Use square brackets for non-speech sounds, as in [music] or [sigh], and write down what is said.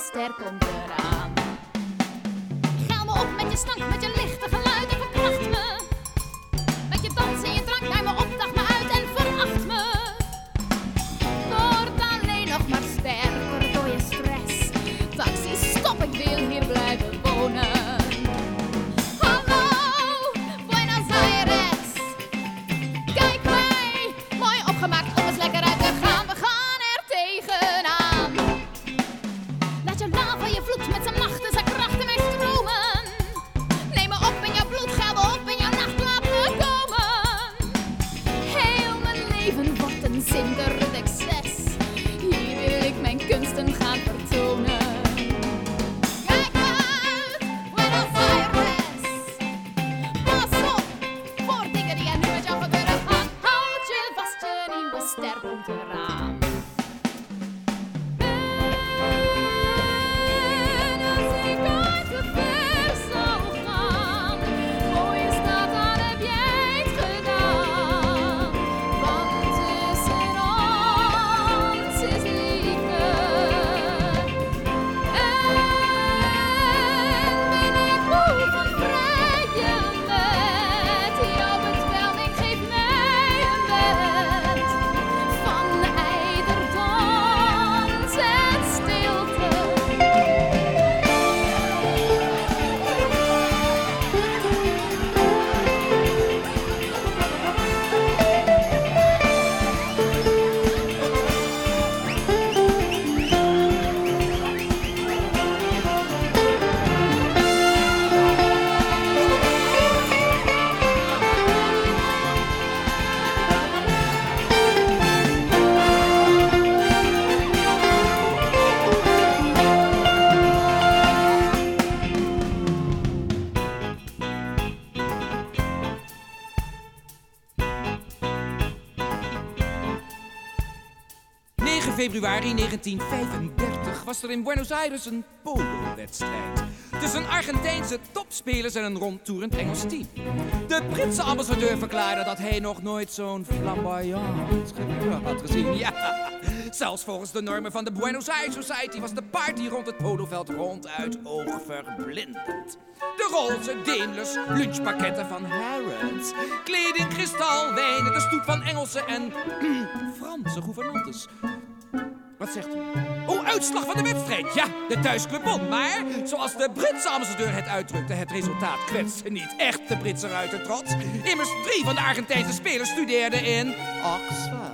ster komt eraan. Me op met je stank, met je lichte geluid en verkracht me. Met je dans en je drank, naar me op, dag me uit en veracht me. Word alleen nog maar sterker door je stress. Taxi, stop, ik wil hier blijven wonen. Hallo, Buenos Aires. Kijk mij, mooi opgemaakt februari 1935 was er in Buenos Aires een polo-wedstrijd. Tussen Argentijnse topspelers en een rondtoerend Engels team. De Britse ambassadeur verklaarde dat hij nog nooit zo'n flamboyant gebeuren had gezien. Ja, [laughs] zelfs volgens de normen van de Buenos Aires Society was de party rond het poloveld ronduit oogverblindend. De roze, Daimlers, lunchpakketten van Harrods, kleding, kristal, wijnen, de stoet van Engelse en [clears throat] Franse gouvernantes. Wat zegt u? Oh, uitslag van de wedstrijd. Ja, de thuisclub won. Maar, zoals de Britse ambassadeur het uitdrukte, het resultaat kwetste niet echt de Britse ruitertrots. Immers drie van de Argentijnse spelers studeerden in Oxford.